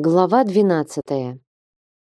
Глава 12.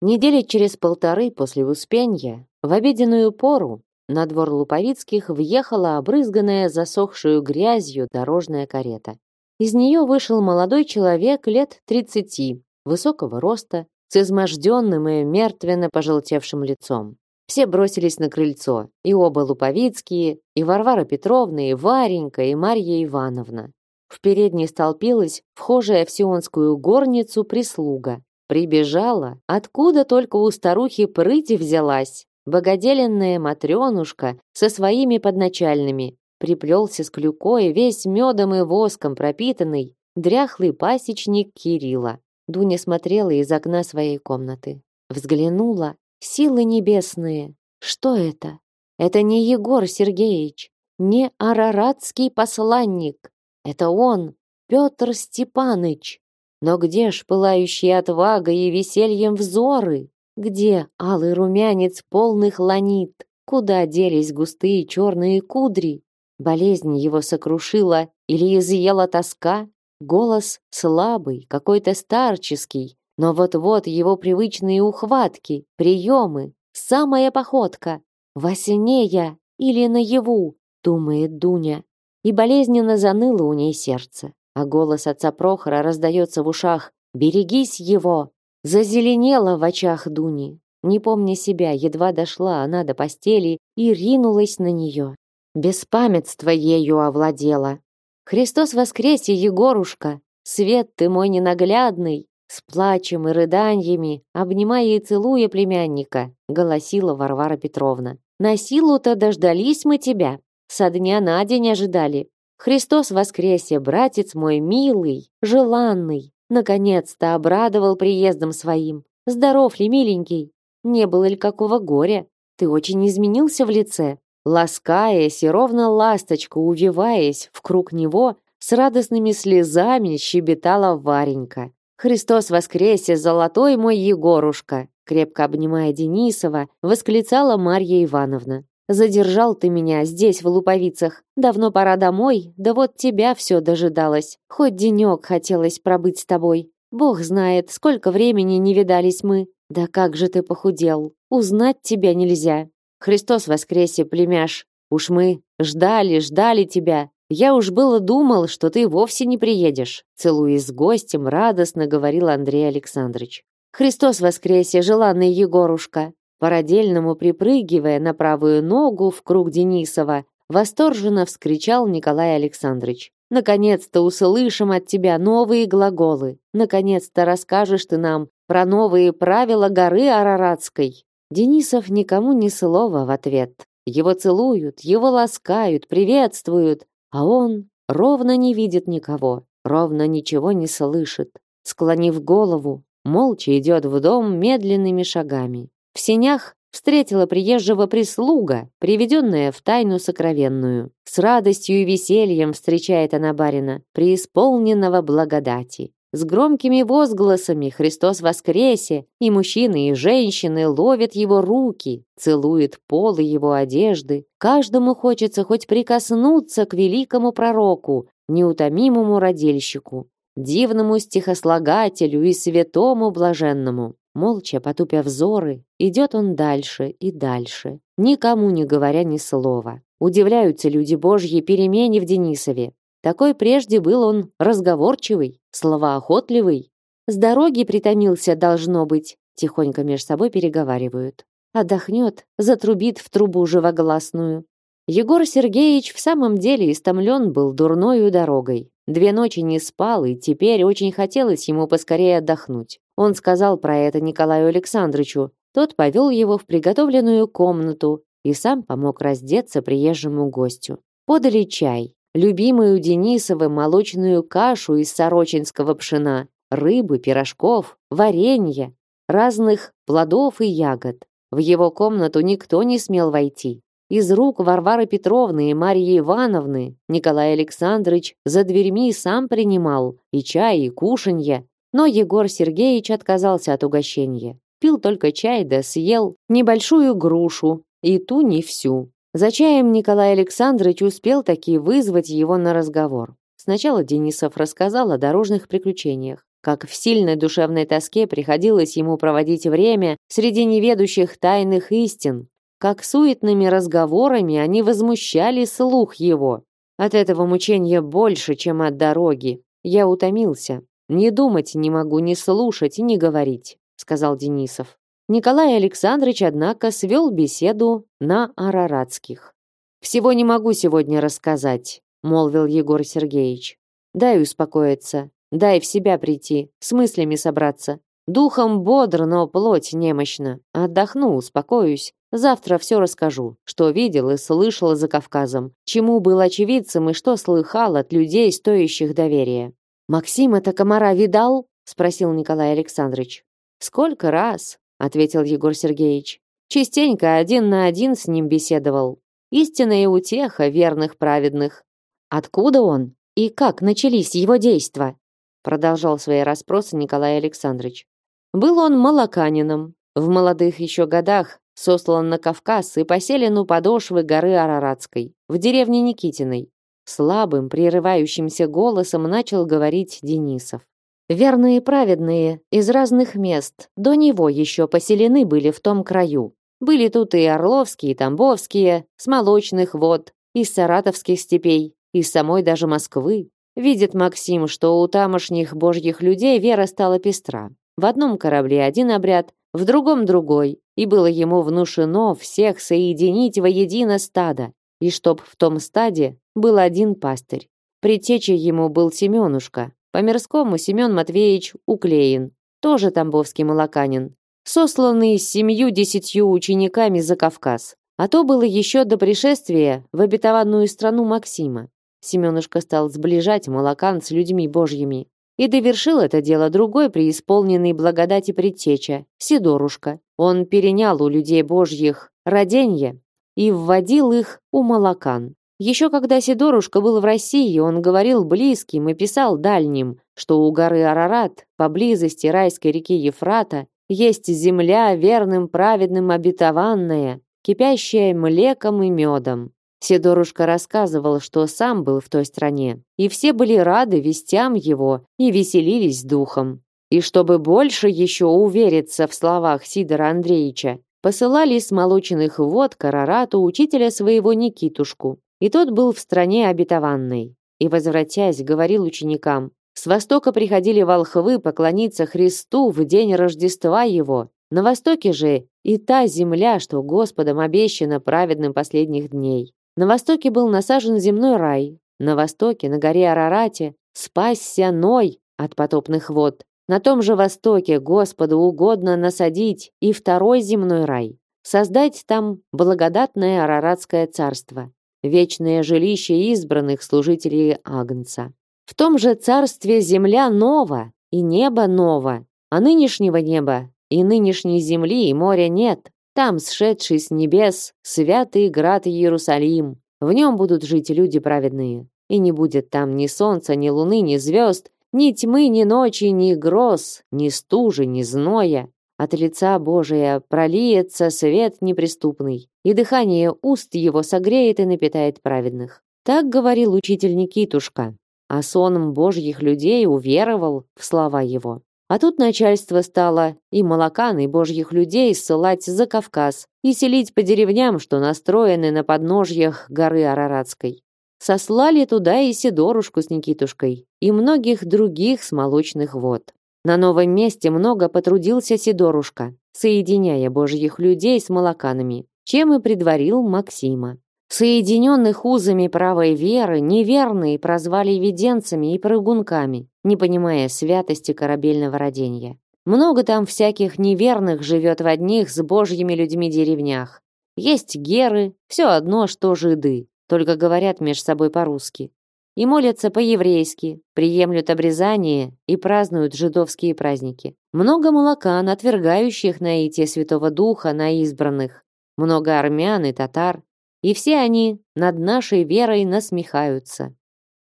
Недели через полторы после Успенья, в обеденную пору, на двор Луповицких въехала обрызганная засохшую грязью дорожная карета. Из нее вышел молодой человек лет тридцати, высокого роста, с изможденным и мертвенно пожелтевшим лицом. Все бросились на крыльцо, и оба Луповицкие, и Варвара Петровна, и Варенька, и Марья Ивановна. В передней столпилась вхожая в сионскую горницу прислуга. Прибежала, откуда только у старухи прыти взялась. Богоделенная матрёнушка со своими подначальными. Приплелся с клюкой, весь медом и воском пропитанный, дряхлый пасечник Кирилла. Дуня смотрела из окна своей комнаты. Взглянула. Силы небесные. Что это? Это не Егор Сергеевич, не араратский посланник, это он, Петр Степаныч. Но где ж пылающие отвагой и весельем взоры? Где алый румянец полных ланит? Куда делись густые черные кудри? Болезнь его сокрушила или изъела тоска? Голос слабый, какой-то старческий, но вот-вот его привычные ухватки, приемы, самая походка. Во сне я или наяву, думает Дуня и болезненно заныло у ней сердце. А голос отца Прохора раздается в ушах «Берегись его!» Зазеленело в очах Дуни. Не помня себя, едва дошла она до постели и ринулась на нее. Беспамятство ею овладело. «Христос воскресе, Егорушка! Свет ты мой ненаглядный!» С плачем и рыданиями, обнимая и целуя племянника, голосила Варвара Петровна. «На силу-то дождались мы тебя!» Со дня на день ожидали. Христос воскресе, братец мой милый, желанный. Наконец-то обрадовал приездом своим. Здоров ли, миленький? Не было ли какого горя? Ты очень изменился в лице. Ласкаясь и ровно ласточка, увиваясь в круг него, с радостными слезами щебетала Варенька. «Христос воскресе, золотой мой Егорушка!» Крепко обнимая Денисова, восклицала Марья Ивановна. Задержал ты меня здесь, в Луповицах. Давно пора домой, да вот тебя все дожидалось. Хоть денек хотелось пробыть с тобой. Бог знает, сколько времени не видались мы. Да как же ты похудел. Узнать тебя нельзя. Христос воскресе, племяш. Уж мы ждали, ждали тебя. Я уж было думал, что ты вовсе не приедешь. Целуясь с гостем, радостно говорил Андрей Александрович. Христос воскресе, желанный Егорушка. По-родельному припрыгивая на правую ногу в круг Денисова, восторженно вскричал Николай Александрович. «Наконец-то услышим от тебя новые глаголы. Наконец-то расскажешь ты нам про новые правила горы Араратской». Денисов никому ни слова в ответ. Его целуют, его ласкают, приветствуют, а он ровно не видит никого, ровно ничего не слышит. Склонив голову, молча идет в дом медленными шагами. В сенях встретила приезжего прислуга, приведенная в тайну сокровенную. С радостью и весельем встречает она барина, преисполненного благодати. С громкими возгласами «Христос воскресе!» и мужчины, и женщины ловят его руки, целуют полы его одежды. Каждому хочется хоть прикоснуться к великому пророку, неутомимому родильщику, дивному стихослагателю и святому блаженному. Молча потупя взоры, идет он дальше и дальше, никому не говоря ни слова. Удивляются люди Божьи перемене в Денисове. Такой прежде был он разговорчивый, словоохотливый. С дороги притомился, должно быть, тихонько меж собой переговаривают. Отдохнет, затрубит в трубу живогласную. Егор Сергеевич в самом деле истомлен был дурною дорогой. Две ночи не спал, и теперь очень хотелось ему поскорее отдохнуть. Он сказал про это Николаю Александровичу. Тот повел его в приготовленную комнату и сам помог раздеться приезжему гостю. Подали чай, любимую Денисовым молочную кашу из сорочинского пшена, рыбы, пирожков, варенья, разных плодов и ягод. В его комнату никто не смел войти. Из рук Варвары Петровны и Марьи Ивановны Николай Александрович за дверьми сам принимал и чай, и кушанье, но Егор Сергеевич отказался от угощения. Пил только чай да съел небольшую грушу, и ту не всю. За чаем Николай Александрович успел таки вызвать его на разговор. Сначала Денисов рассказал о дорожных приключениях. как в сильной душевной тоске приходилось ему проводить время среди неведущих тайных истин, как суетными разговорами они возмущали слух его. От этого мучения больше, чем от дороги. Я утомился. Не думать не могу, не слушать и не говорить, сказал Денисов. Николай Александрович, однако, свел беседу на араратских. «Всего не могу сегодня рассказать», — молвил Егор Сергеевич. «Дай успокоиться, дай в себя прийти, с мыслями собраться. Духом бодр, но плоть немощна. Отдохну, успокоюсь. Завтра все расскажу, что видел и слышал за Кавказом, чему был очевидцем и что слыхал от людей, стоящих доверия. «Максим это комара видал?» — спросил Николай Александрович. «Сколько раз?» — ответил Егор Сергеевич. «Частенько один на один с ним беседовал. Истинная утеха верных праведных. Откуда он? И как начались его действия?» Продолжал свои расспросы Николай Александрович. Был он молоканином. В молодых еще годах сослан на Кавказ и поселен у подошвы горы Араратской, в деревне Никитиной. Слабым, прерывающимся голосом начал говорить Денисов. Верные и праведные из разных мест до него еще поселены были в том краю. Были тут и Орловские, и Тамбовские, с молочных вод, из саратовских степей, из самой даже Москвы. Видит Максим, что у тамошних божьих людей вера стала пестра. В одном корабле один обряд, в другом другой, и было ему внушено всех соединить воедино стадо, и чтоб в том стаде был один пастырь. Притечей ему был Семенушка, по-мирскому Семен Матвеевич Уклеин, тоже тамбовский молоканин, сосланный с семью-десятью учениками за Кавказ. А то было еще до пришествия в обетованную страну Максима. Семенушка стал сближать молокан с людьми божьими. И довершил это дело другой преисполненный благодати предтеча, Сидорушка. Он перенял у людей божьих роденье и вводил их у молокан. Еще когда Сидорушка был в России, он говорил близким и писал дальним, что у горы Арарат, поблизости райской реки Ефрата, есть земля верным праведным обетованная, кипящая млеком и медом. Сидорушка рассказывал, что сам был в той стране, и все были рады вестям его и веселились духом. И чтобы больше еще увериться в словах Сидора Андреевича, посылали с молоченных вод к Арарату учителя своего Никитушку, и тот был в стране обетованной. И, возвратясь, говорил ученикам, с востока приходили волхвы поклониться Христу в день Рождества Его. На востоке же и та земля, что Господом обещана праведным последних дней. На востоке был насажен земной рай. На востоке, на горе Арарате, спасся Ной от потопных вод. На том же востоке Господу угодно насадить и второй земной рай. Создать там благодатное Араратское царство вечное жилище избранных служителей Агнца. В том же царстве земля нова и небо ново, а нынешнего неба и нынешней земли и моря нет. Там, сшедший с небес, святый град Иерусалим. В нем будут жить люди праведные. И не будет там ни солнца, ни луны, ни звезд, ни тьмы, ни ночи, ни гроз, ни стужи, ни зноя. От лица Божия пролиется свет неприступный, и дыхание уст его согреет и напитает праведных. Так говорил учитель Никитушка, а соном Божьих людей уверовал в слова его. А тут начальство стало и молокан, и божьих людей ссылать за Кавказ и селить по деревням, что настроены на подножьях горы Араратской. Сослали туда и Сидорушку с Никитушкой, и многих других с молочных вод. На новом месте много потрудился Сидорушка, соединяя божьих людей с молоканами, чем и предварил Максима. Соединенных узами правой веры неверные прозвали виденцами и прыгунками, не понимая святости корабельного родения. Много там всяких неверных живет в одних с божьими людьми деревнях. Есть геры, все одно, что жиды, только говорят меж собой по-русски и молятся по-еврейски, приемлют обрезание и празднуют жидовские праздники. Много молокан, отвергающих наитие Святого Духа на избранных. Много армян и татар. И все они над нашей верой насмехаются.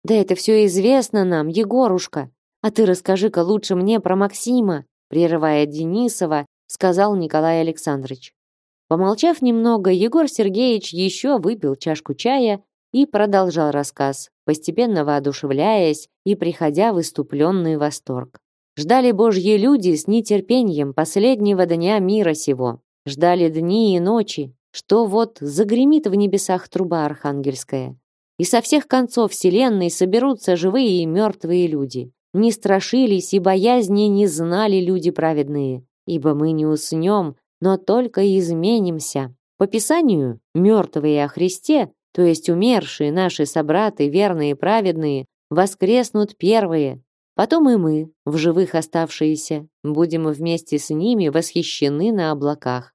Да это все известно нам, Егорушка. А ты расскажи-ка лучше мне про Максима, прерывая Денисова, сказал Николай Александрович. Помолчав немного, Егор Сергеевич еще выпил чашку чая и продолжал рассказ, постепенно воодушевляясь и приходя в иступленный восторг. Ждали божьи люди с нетерпением последнего дня мира сего. Ждали дни и ночи, что вот загремит в небесах труба архангельская. И со всех концов вселенной соберутся живые и мертвые люди. Не страшились и боязни не знали люди праведные, ибо мы не уснем, но только изменимся. По Писанию, мертвые о Христе, то есть умершие наши собраты, верные и праведные, воскреснут первые, Потом и мы, в живых оставшиеся, будем вместе с ними восхищены на облаках.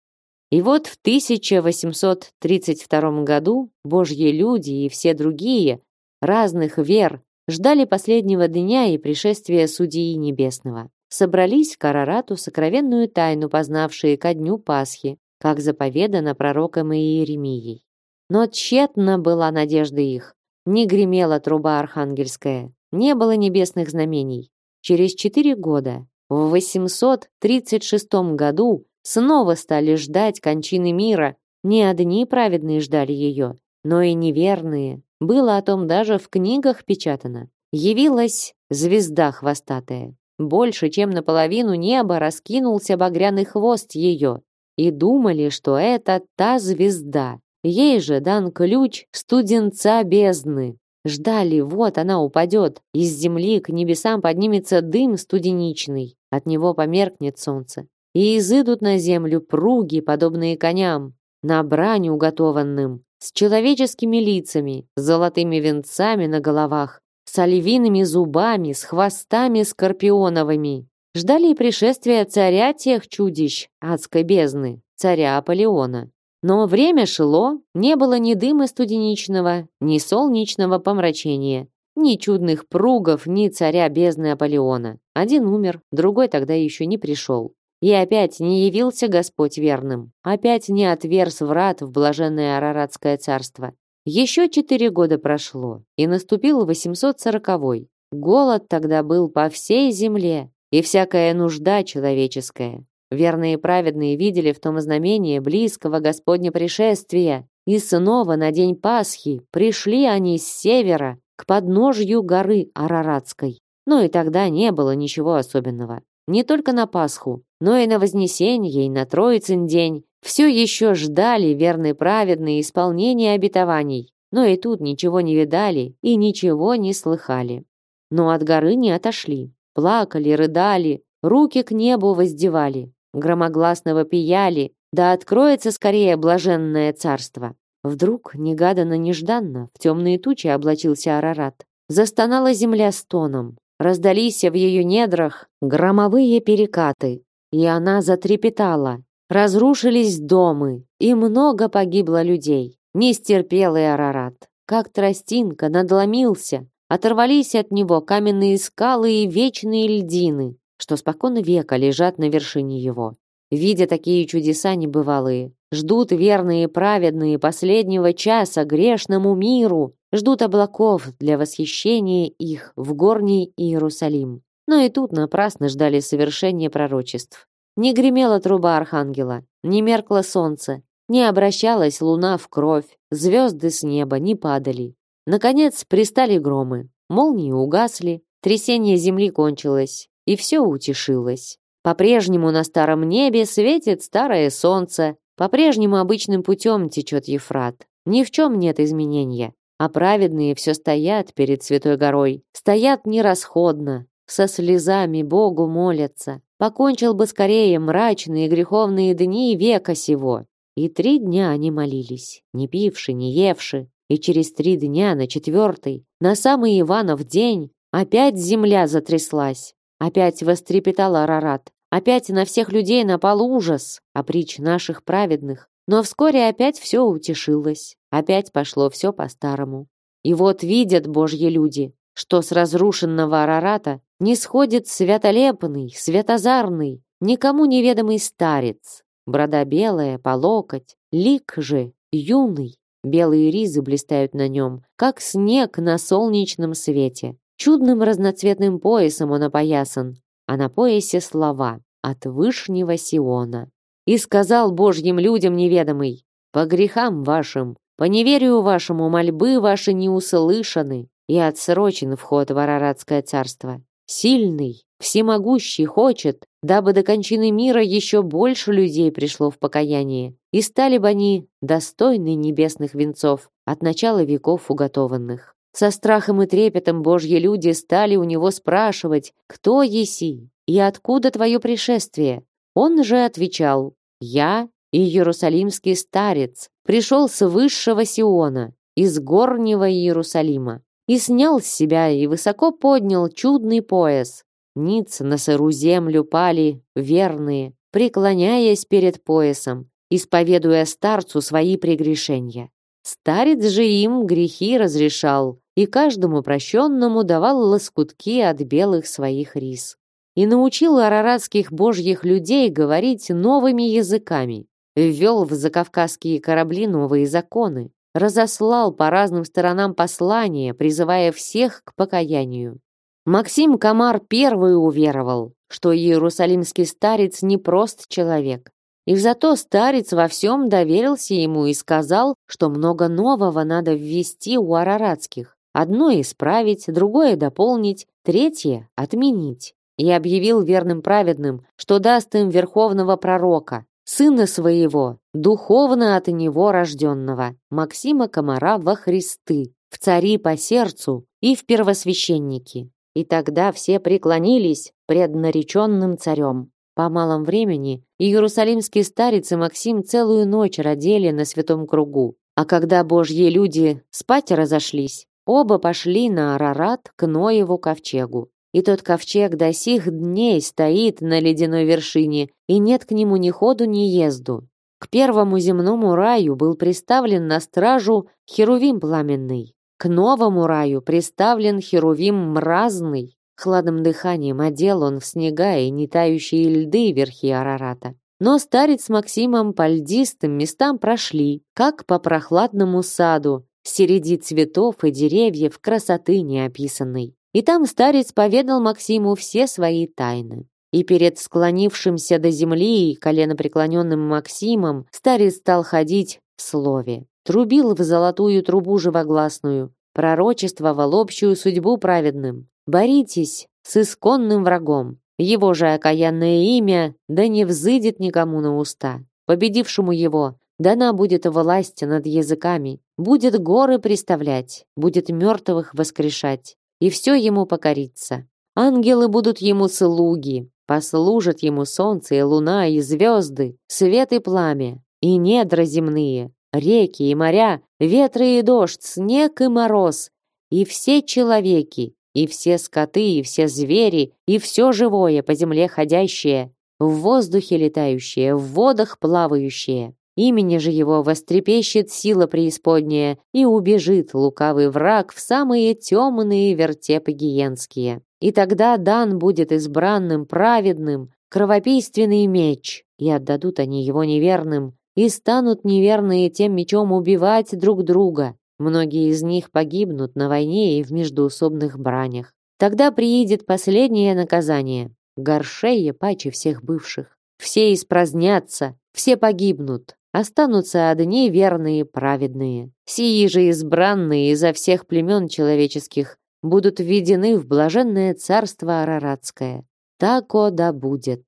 И вот в 1832 году Божьи люди и все другие, разных вер, ждали последнего дня и пришествия Судьи Небесного. Собрались к Арарату сокровенную тайну, познавшие ко дню Пасхи, как заповедано пророком Иеремией. Но тщетна была надежда их, не гремела труба архангельская, не было небесных знамений. Через четыре года, в 836 году, снова стали ждать кончины мира. Не одни праведные ждали ее, но и неверные. Было о том даже в книгах печатано. Явилась звезда хвостатая. Больше, чем наполовину неба раскинулся багряный хвост ее. И думали, что это та звезда. Ей же дан ключ студенца бездны. Ждали, вот она упадет, из земли к небесам поднимется дым студеничный, от него померкнет солнце. И изыдут на землю пруги, подобные коням, на брань уготованным, с человеческими лицами, с золотыми венцами на головах, с оливиными зубами, с хвостами скорпионовыми. Ждали и пришествия царя тех чудищ адской бездны, царя Аполеона. Но время шло, не было ни дыма студеничного, ни солнечного помрачения, ни чудных пругов, ни царя бездны Аполеона. Один умер, другой тогда еще не пришел. И опять не явился Господь верным, опять не отверз врат в блаженное Араратское царство. Еще четыре года прошло, и наступил 840-й. Голод тогда был по всей земле, и всякая нужда человеческая. Верные и праведные видели в том знамение близкого Господня пришествия, и снова на день Пасхи пришли они с севера к подножью горы Араратской. Но и тогда не было ничего особенного. Не только на Пасху, но и на Вознесенье, и на Троицын день. Все еще ждали верные праведные исполнения обетований, но и тут ничего не видали и ничего не слыхали. Но от горы не отошли. Плакали, рыдали, руки к небу воздевали громогласно вопияли, да откроется скорее блаженное царство. Вдруг, негаданно-нежданно, в темные тучи облачился Арарат. Застонала земля стоном, раздались в ее недрах громовые перекаты, и она затрепетала. Разрушились домы, и много погибло людей. Не стерпел и Арарат. Как тростинка надломился, оторвались от него каменные скалы и вечные льдины что спокон века лежат на вершине его. Видя такие чудеса небывалые, ждут верные и праведные последнего часа грешному миру, ждут облаков для восхищения их в горний Иерусалим. Но и тут напрасно ждали совершения пророчеств. Не гремела труба архангела, не меркло солнце, не обращалась луна в кровь, звезды с неба не падали. Наконец пристали громы, молнии угасли, трясение земли кончилось, и все утешилось. По-прежнему на старом небе светит старое солнце, по-прежнему обычным путем течет Ефрат. Ни в чем нет изменения. А праведные все стоят перед Святой горой, стоят нерасходно, со слезами Богу молятся. Покончил бы скорее мрачные греховные дни века сего. И три дня они молились, не пивши, не евши. И через три дня, на четвертый, на самый Иванов день, опять земля затряслась. Опять вострепетал Арарат. Опять на всех людей напал ужас, а притч наших праведных. Но вскоре опять все утешилось. Опять пошло все по-старому. И вот видят божьи люди, что с разрушенного Арарата не сходит святолепный, святозарный, никому неведомый старец. Борода белая, по локоть, лик же юный. Белые ризы блистают на нем, как снег на солнечном свете. Чудным разноцветным поясом он опоясан, а на поясе слова «От Вышнего Сиона». И сказал Божьим людям неведомый, «По грехам вашим, по неверию вашему мольбы ваши не услышаны, и отсрочен вход в Араратское царство. сильный, всемогущий хочет, дабы до кончины мира еще больше людей пришло в покаяние, и стали бы они достойны небесных венцов, от начала веков уготованных. Со страхом и трепетом божьи люди стали у него спрашивать, кто еси и откуда твое пришествие. Он же отвечал, я Иерусалимский старец, пришел с высшего Сиона, из горнего Иерусалима, и снял с себя и высоко поднял чудный пояс. Ниц на сыру землю пали верные, преклоняясь перед поясом, исповедуя старцу свои прегрешения. Старец же им грехи разрешал, и каждому прощенному давал лоскутки от белых своих рис. И научил араратских божьих людей говорить новыми языками, ввел в закавказские корабли новые законы, разослал по разным сторонам послания, призывая всех к покаянию. Максим Камар первый уверовал, что иерусалимский старец не прост человек, и зато старец во всем доверился ему и сказал, что много нового надо ввести у араратских. Одно исправить, другое дополнить, третье отменить. И объявил верным праведным, что даст им верховного пророка, сына своего, духовно от него рожденного, Максима Комара во Христы, в цари по сердцу и в первосвященники. И тогда все преклонились пред нареченным царем. По малом времени иерусалимские старец и Максим целую ночь родили на святом кругу. А когда божьи люди спать разошлись, оба пошли на Арарат к Ноеву ковчегу. И тот ковчег до сих дней стоит на ледяной вершине, и нет к нему ни ходу, ни езду. К первому земному раю был приставлен на стражу Херувим пламенный. К новому раю приставлен Херувим мразный. Хладным дыханием одел он в снега и нетающие льды верхи Арарата. Но старец с Максимом по льдистым местам прошли, как по прохладному саду, среди цветов и деревьев красоты неописанной. И там старец поведал Максиму все свои тайны. И перед склонившимся до земли и коленопреклоненным Максимом старец стал ходить в слове. Трубил в золотую трубу живогласную, пророчествовал общую судьбу праведным. Боритесь с исконным врагом. Его же окаянное имя да не взыдет никому на уста. Победившему его дана будет власть над языками, будет горы приставлять, будет мертвых воскрешать, и все ему покорится. Ангелы будут ему слуги, послужат ему солнце и луна и звезды, свет и пламя, и недра земные, реки и моря, ветры и дождь, снег и мороз, и все человеки, и все скоты, и все звери, и все живое по земле ходящее, в воздухе летающее, в водах плавающее. Имени же его вострепещет сила преисподняя, и убежит лукавый враг в самые темные вертепы гиенские. И тогда дан будет избранным праведным кровопийственный меч, и отдадут они его неверным, и станут неверные тем мечом убивать друг друга, Многие из них погибнут на войне и в междоусобных бранях. Тогда приедет последнее наказание. Горшее паче всех бывших. Все испразднятся, все погибнут. Останутся одни верные праведные. Сии же избранные изо всех племен человеческих будут введены в блаженное царство Араратское. Тако да будет.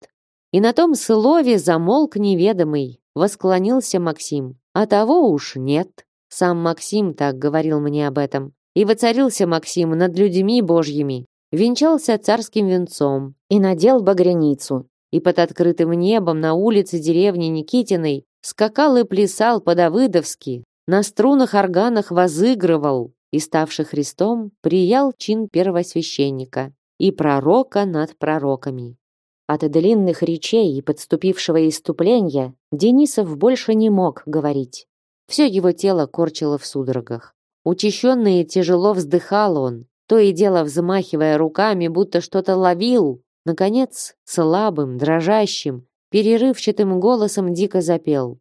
И на том слове замолк неведомый, восклонился Максим. А того уж нет. Сам Максим так говорил мне об этом. И воцарился Максим над людьми божьими, венчался царским венцом и надел багряницу. И под открытым небом на улице деревни Никитиной скакал и плясал по-давыдовски, на струнах-органах возыгрывал и, ставший Христом, приял чин первосвященника и пророка над пророками. От длинных речей и подступившего иступления Денисов больше не мог говорить. Все его тело корчило в судорогах. Учащенно и тяжело вздыхал он, то и дело взмахивая руками, будто что-то ловил. Наконец, слабым, дрожащим, перерывчатым голосом дико запел.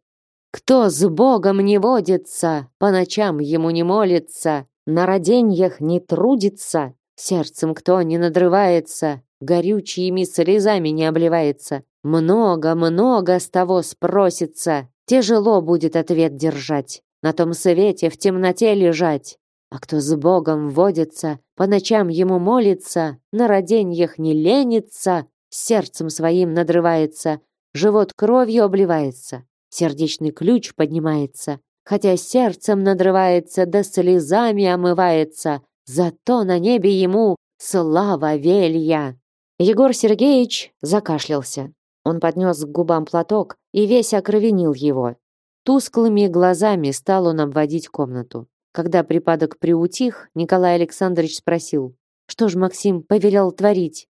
«Кто с Богом не водится, по ночам ему не молится, на роденьях не трудится, сердцем кто не надрывается, горючими слезами не обливается, много-много с того спросится, Тяжело будет ответ держать, на том свете в темноте лежать. А кто с Богом водится, по ночам ему молится, на роденьях не ленится, сердцем своим надрывается, живот кровью обливается, сердечный ключ поднимается, хотя сердцем надрывается, да слезами омывается, зато на небе ему слава велья. Егор Сергеевич закашлялся. Он поднес к губам платок и весь окровенил его. Тусклыми глазами стал он обводить комнату. Когда припадок приутих, Николай Александрович спросил, «Что ж Максим повелел творить?»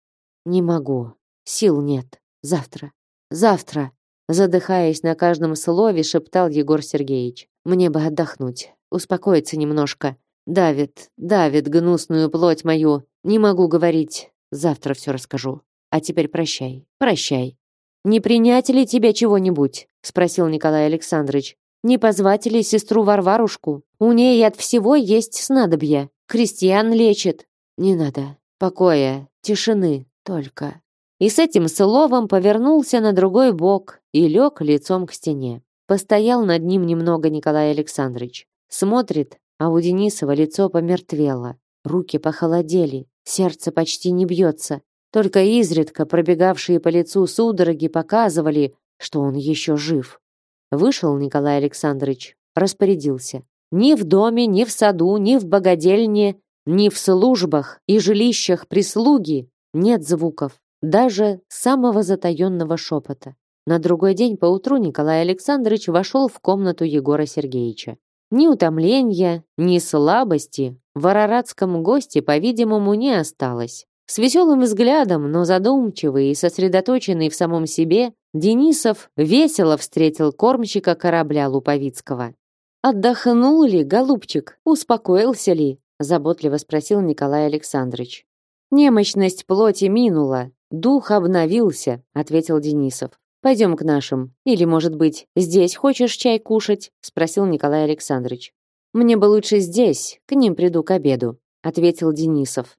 «Не могу. Сил нет. Завтра. Завтра!» Задыхаясь на каждом слове, шептал Егор Сергеевич. «Мне бы отдохнуть, успокоиться немножко. Давит, давит гнусную плоть мою. Не могу говорить. Завтра все расскажу. А теперь прощай, прощай. «Не принять ли тебе чего-нибудь?» — спросил Николай Александрович. «Не позвать ли сестру Варварушку? У ней от всего есть снадобье. Крестьян лечит». «Не надо. Покоя, тишины только». И с этим словом повернулся на другой бок и лег лицом к стене. Постоял над ним немного Николай Александрович. Смотрит, а у Денисова лицо помертвело. Руки похолодели, сердце почти не бьется. Только изредка пробегавшие по лицу судороги показывали, что он еще жив. Вышел Николай Александрович, распорядился. Ни в доме, ни в саду, ни в богадельне, ни в службах и жилищах прислуги нет звуков, даже самого затаенного шепота. На другой день поутру Николай Александрович вошел в комнату Егора Сергеевича. Ни утомления, ни слабости в араратском госте, по-видимому, не осталось. С веселым взглядом, но задумчивый и сосредоточенный в самом себе, Денисов весело встретил кормщика корабля Луповицкого. «Отдохнул ли, голубчик? Успокоился ли?» заботливо спросил Николай Александрович. «Немощность плоти минула, дух обновился», ответил Денисов. «Пойдем к нашим. Или, может быть, здесь хочешь чай кушать?» спросил Николай Александрович. «Мне бы лучше здесь, к ним приду к обеду», ответил Денисов.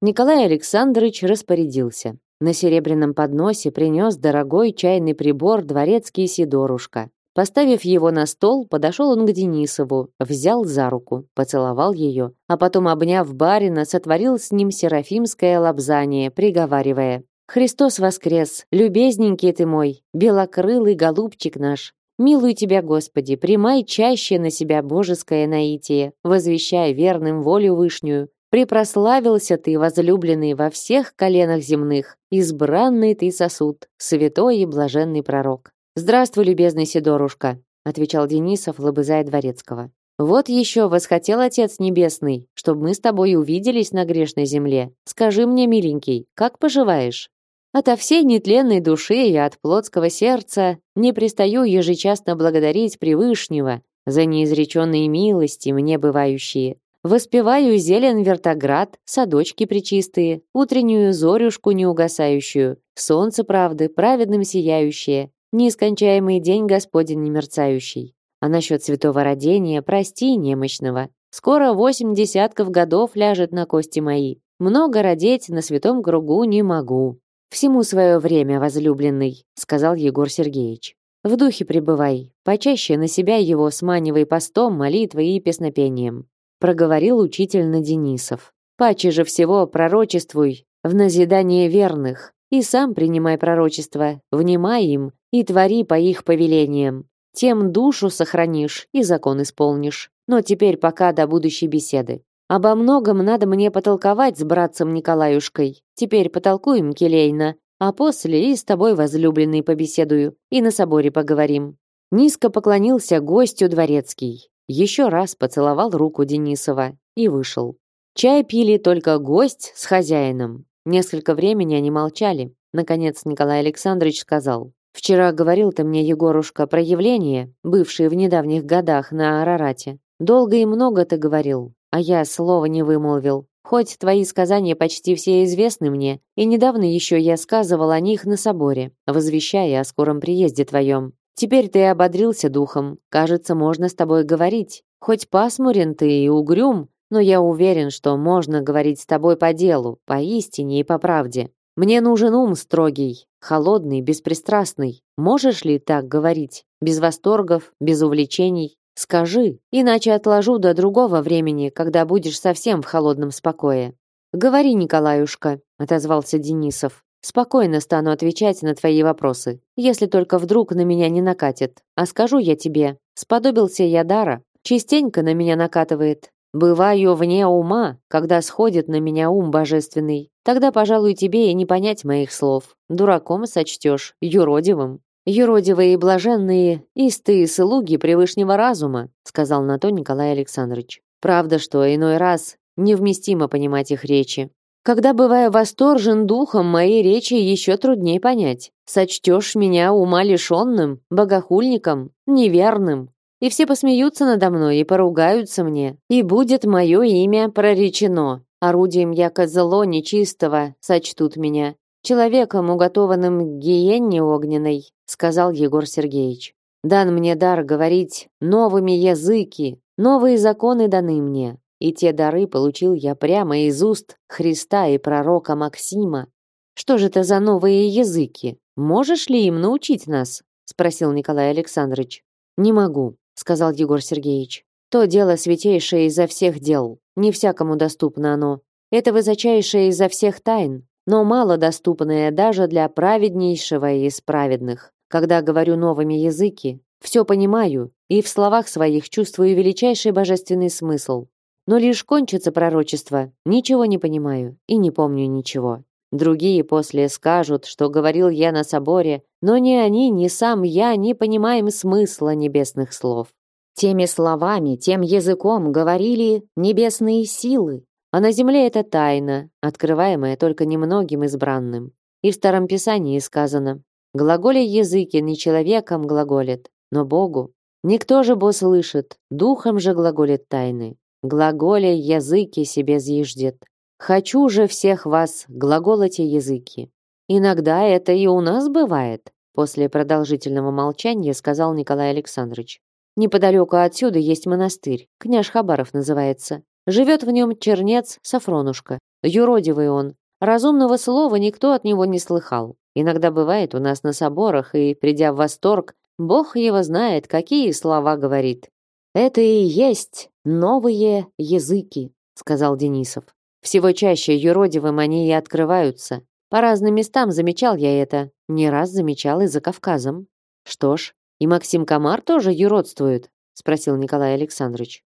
Николай Александрович распорядился. На серебряном подносе принес дорогой чайный прибор дворецкий Сидорушка. Поставив его на стол, подошел он к Денисову, взял за руку, поцеловал ее, а потом, обняв барина, сотворил с ним серафимское лобзание, приговаривая «Христос воскрес, любезненький ты мой, белокрылый голубчик наш, Милуй тебя, Господи, примай чаще на себя божеское наитие, возвещай верным волю вышнюю, Препрославился ты, возлюбленный во всех коленах земных, избранный ты сосуд, святой и блаженный пророк. Здравствуй, любезный Сидорушка, отвечал Денисов, лобызая дворецкого. Вот еще восхотел Отец Небесный, чтобы мы с тобой увиделись на грешной земле. Скажи мне, миленький, как поживаешь? Ото всей нетленной души и от плотского сердца не пристаю ежечасно благодарить Превышнего за неизреченные милости мне бывающие. Воспеваю зелен вертоград, садочки причистые, утреннюю зорюшку неугасающую, солнце правды праведным сияющее, неискончаемый день Господень немерцающий. А насчет святого родения прости немощного. Скоро восемь десятков годов ляжет на кости мои. Много родить на святом кругу не могу. Всему свое время, возлюбленный, сказал Егор Сергеевич. В духе пребывай, почаще на себя его сманивай постом, молитвой и песнопением проговорил учитель на Денисов. Паче же всего пророчествуй в назидание верных, и сам принимай пророчество, внимай им и твори по их повелениям. Тем душу сохранишь и закон исполнишь. Но теперь пока до будущей беседы. Обо многом надо мне потолковать с братцем Николаюшкой. Теперь потолкуем келейно, а после и с тобой, возлюбленный, побеседую, и на соборе поговорим». Низко поклонился гостю дворецкий еще раз поцеловал руку Денисова и вышел. Чай пили только гость с хозяином. Несколько времени они молчали. Наконец Николай Александрович сказал, «Вчера говорил ты мне, Егорушка, про явления, бывшие в недавних годах на Арарате. Долго и много ты говорил, а я слова не вымолвил. Хоть твои сказания почти все известны мне, и недавно еще я сказывал о них на соборе, возвещая о скором приезде твоем. Теперь ты ободрился духом. Кажется, можно с тобой говорить. Хоть пасмурен ты и угрюм, но я уверен, что можно говорить с тобой по делу, по истине и по правде. Мне нужен ум строгий, холодный, беспристрастный. Можешь ли так говорить? Без восторгов, без увлечений? Скажи, иначе отложу до другого времени, когда будешь совсем в холодном спокое. Говори, Николаюшка, отозвался Денисов. Спокойно стану отвечать на твои вопросы, если только вдруг на меня не накатит. А скажу я тебе, сподобился я дара, частенько на меня накатывает. Бываю вне ума, когда сходит на меня ум божественный. Тогда, пожалуй, тебе и не понять моих слов. Дураком сочтешь, юродивым. Юродивые и блаженные, истые слуги превышнего разума, сказал на то Николай Александрович. Правда, что иной раз невместимо понимать их речи. Когда бываю восторжен духом, моей речи еще труднее понять. Сочтешь меня ума лишенным, богохульником, неверным. И все посмеются надо мной и поругаются мне. И будет мое имя проречено. Орудием яко зло нечистого сочтут меня. Человеком, уготованным гиенне огненной, сказал Егор Сергеевич. Дан мне дар говорить новыми языки, новые законы даны мне, и те дары получил я прямо из уст Христа и пророка Максима. Что же это за новые языки? Можешь ли им научить нас? спросил Николай Александрович. Не могу, сказал Егор Сергеевич. То дело святейшее изо всех дел. Не всякому доступно оно. Это высочайшее изо всех тайн, но мало доступное даже для праведнейшего из праведных. Когда говорю новыми языки, все понимаю и в словах своих чувствую величайший божественный смысл. Но лишь кончится пророчество, ничего не понимаю и не помню ничего. Другие после скажут, что говорил я на соборе, но ни они, ни сам я не понимаем смысла небесных слов. Теми словами, тем языком говорили небесные силы, а на земле это тайна, открываемая только немногим избранным. И в Старом Писании сказано «Глаголя языки не человеком глаголит, но Богу. Никто же бо слышит, духом же глаголит тайны. Глаголя языки себе зиждет. Хочу же всех вас глаголоте языки. Иногда это и у нас бывает, после продолжительного молчания сказал Николай Александрович. Неподалеку отсюда есть монастырь, княж Хабаров называется. Живет в нем чернец Сафронушка. Юродивый он. Разумного слова никто от него не слыхал. Иногда бывает у нас на соборах, и, придя в восторг, Бог его знает, какие слова говорит. «Это и есть новые языки», — сказал Денисов. «Всего чаще юродивым они и открываются. По разным местам замечал я это. Не раз замечал и за Кавказом». «Что ж, и Максим Комар тоже юродствует?» — спросил Николай Александрович.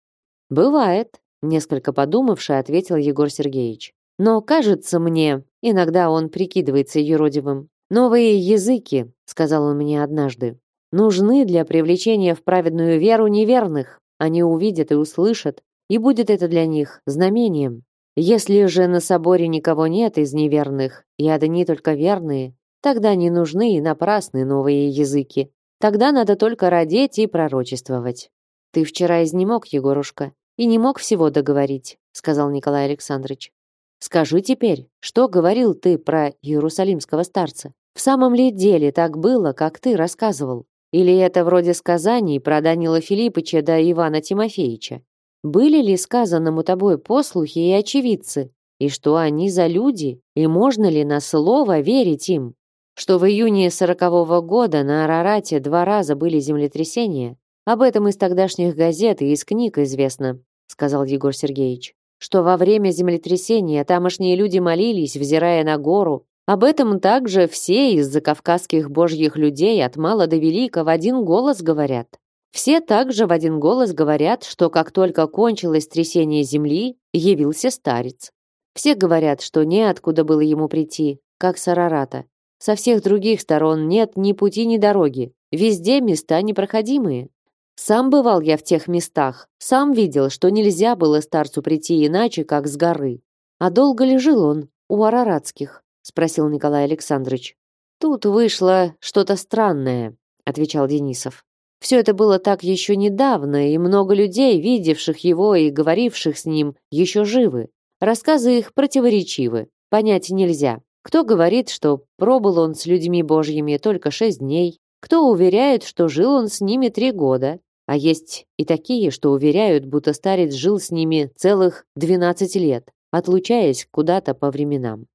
«Бывает», Несколько подумавши, ответил Егор Сергеевич. Но кажется мне, иногда он прикидывается юродивым. Новые языки, сказал он мне однажды, нужны для привлечения в праведную веру неверных. Они увидят и услышат, и будет это для них знамением. Если же на соборе никого нет из неверных, и одни только верные, тогда не нужны и напрасны новые языки. Тогда надо только родить и пророчествовать. Ты вчера изнемог, Егорушка, и не мог всего договорить, сказал Николай Александрович. Скажи теперь, что говорил ты про Иерусалимского старца? В самом ли деле так было, как ты рассказывал? Или это вроде сказаний про Данила Филиппыча да Ивана Тимофеевича? Были ли сказанному тобой послухи и очевидцы? И что они за люди? И можно ли на слово верить им? Что в июне сорокового года на Арарате два раза были землетрясения? Об этом из тогдашних газет и из книг известно сказал Егор Сергеевич, что во время землетрясения тамошние люди молились, взирая на гору. Об этом также все из закавказских божьих людей от мала до велика в один голос говорят. Все также в один голос говорят, что как только кончилось трясение земли, явился старец. Все говорят, что неоткуда было ему прийти, как Сарарата. Со всех других сторон нет ни пути, ни дороги. Везде места непроходимые. Сам бывал я в тех местах, сам видел, что нельзя было старцу прийти иначе, как с горы. А долго ли жил он у араратских? спросил Николай Александрович. Тут вышло что-то странное, отвечал Денисов. Все это было так еще недавно, и много людей, видевших его и говоривших с ним, еще живы. Рассказы их противоречивы, понять нельзя. Кто говорит, что пробыл он с людьми божьими только шесть дней, кто уверяет, что жил он с ними три года, а есть и такие, что уверяют, будто старец жил с ними целых 12 лет, отлучаясь куда-то по временам.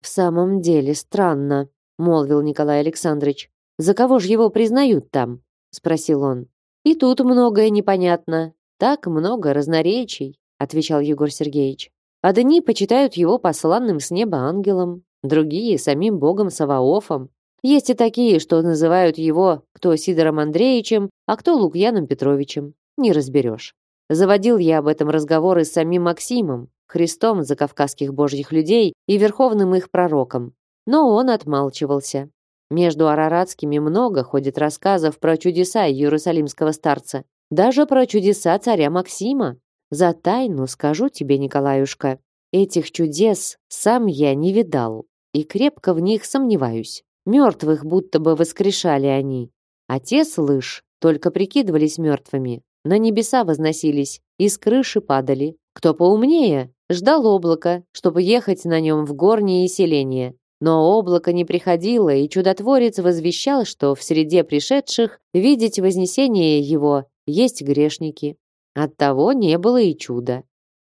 В самом деле странно, молвил Николай Александрович. За кого же его признают там? Спросил он. И тут многое непонятно. Так много разноречий, отвечал Егор Сергеевич. Одни почитают его посланным с неба ангелом, другие самим богом Саваофом. Есть и такие, что называют его кто Сидором Андреевичем, а кто Лукьяном Петровичем. Не разберешь. Заводил я об этом разговоры с самим Максимом, Христом за кавказских божьих людей и верховным их пророком. Но он отмалчивался. Между араратскими много ходит рассказов про чудеса иерусалимского старца, даже про чудеса царя Максима. За тайну скажу тебе, Николаюшка, этих чудес сам я не видал и крепко в них сомневаюсь. Мертвых будто бы воскрешали они, а те, слышь, только прикидывались мертвыми, на небеса возносились, и с крыши падали. Кто поумнее, ждал облака, чтобы ехать на нем в горние селения. Но облако не приходило, и чудотворец возвещал, что в среде пришедших видеть вознесение его есть грешники. Оттого не было и чуда.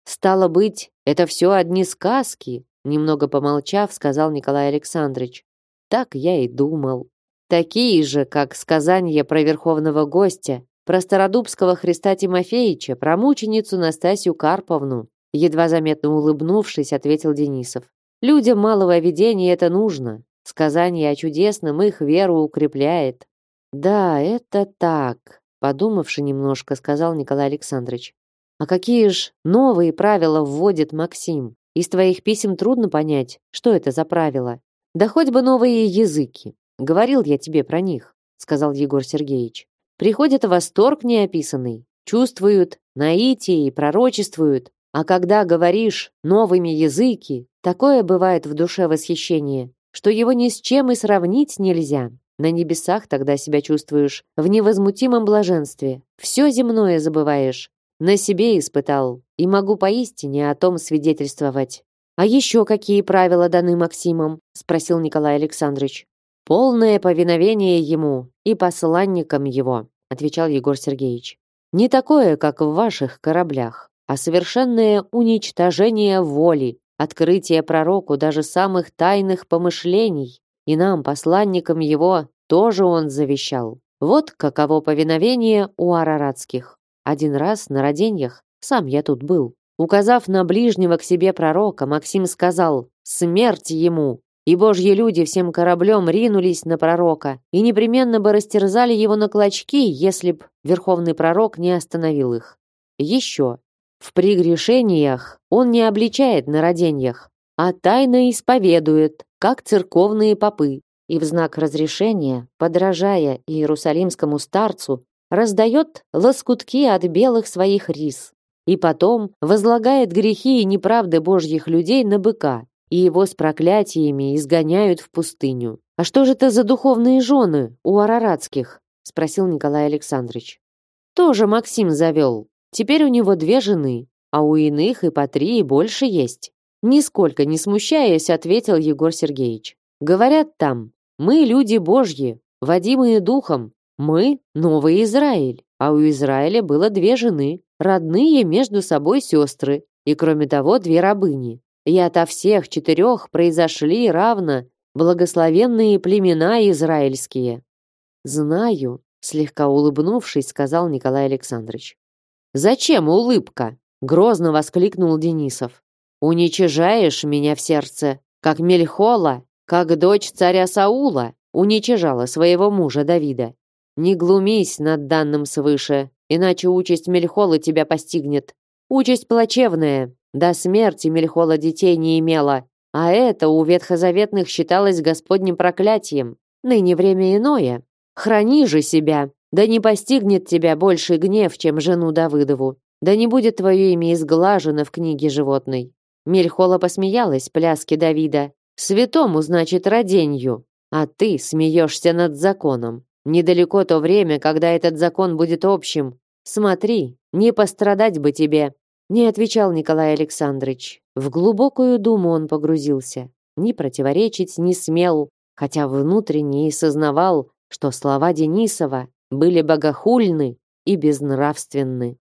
Стало быть, это все одни сказки, немного помолчав, сказал Николай Александрович. Так я и думал. Такие же, как сказания про верховного гостя, про стародубского Христа Тимофеевича, про мученицу Настасью Карповну. Едва заметно улыбнувшись, ответил Денисов. Людям малого видения это нужно. Сказание о чудесном их веру укрепляет. Да, это так, подумавши немножко, сказал Николай Александрович. А какие ж новые правила вводит Максим? Из твоих писем трудно понять, что это за правила. Да хоть бы новые языки. Говорил я тебе про них, сказал Егор Сергеевич. Приходит восторг неописанный, чувствуют наитие и пророчествуют, а когда говоришь новыми языки, такое бывает в душе восхищение, что его ни с чем и сравнить нельзя. На небесах тогда себя чувствуешь в невозмутимом блаженстве. Все земное забываешь. На себе испытал и могу поистине о том свидетельствовать. А еще какие правила даны Максимом? спросил Николай Александрович. Полное повиновение ему и посланникам его, отвечал Егор Сергеевич. Не такое, как в ваших кораблях а совершенное уничтожение воли, открытие пророку даже самых тайных помышлений. И нам, посланникам его, тоже он завещал. Вот каково повиновение у араратских. Один раз на роденьях, сам я тут был, указав на ближнего к себе пророка, Максим сказал «Смерть ему!» И божьи люди всем кораблем ринулись на пророка и непременно бы растерзали его на клочки, если б верховный пророк не остановил их. Еще в прегрешениях он не обличает на роденьях, а тайно исповедует, как церковные попы, и в знак разрешения, подражая иерусалимскому старцу, раздает лоскутки от белых своих рис, и потом возлагает грехи и неправды божьих людей на быка, и его с проклятиями изгоняют в пустыню. А что же это за духовные жены у араратских? спросил Николай Александрович. Тоже Максим завел, Теперь у него две жены, а у иных и по три и больше есть. Нисколько не смущаясь, ответил Егор Сергеевич. Говорят там, мы люди божьи, водимые духом. Мы — новый Израиль, а у Израиля было две жены, родные между собой сестры, и кроме того две рабыни. И ото всех четырех произошли равно благословенные племена израильские. Знаю, слегка улыбнувшись, сказал Николай Александрович. Зачем улыбка? Грозно воскликнул Денисов. Уничижаешь меня в сердце, как Мельхола, как дочь царя Саула уничижала своего мужа Давида. Не глумись над данным свыше, иначе участь Мельхолы тебя постигнет. Участь плачевная. До смерти Мельхола детей не имела, а это у ветхозаветных считалось Господним проклятием. Ныне время иное. Храни же себя, да не постигнет тебя больший гнев, чем жену Давыдову. Да не будет твое имя изглажено в книге животной. Мельхола посмеялась пляски Давида. Святому, значит, роденью. А ты смеешься над законом. Недалеко то время, когда этот закон будет общим. Смотри, не пострадать бы тебе. Не отвечал Николай Александрович. В глубокую думу он погрузился. Ни противоречить не смел, хотя внутренне и сознавал, что слова Денисова были богохульны и безнравственны.